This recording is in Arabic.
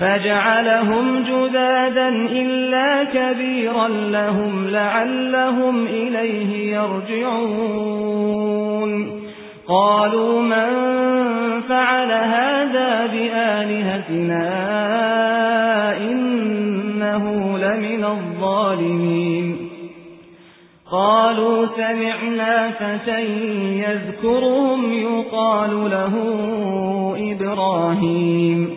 فجعلهم جذادا إلا كبيرا لهم لعلهم إليه يرجعون. قالوا من فعل هذا بآلهتنا إنه لمن الظالمين. قالوا سمعنا فتى يذكرهم يقال له إبراهيم.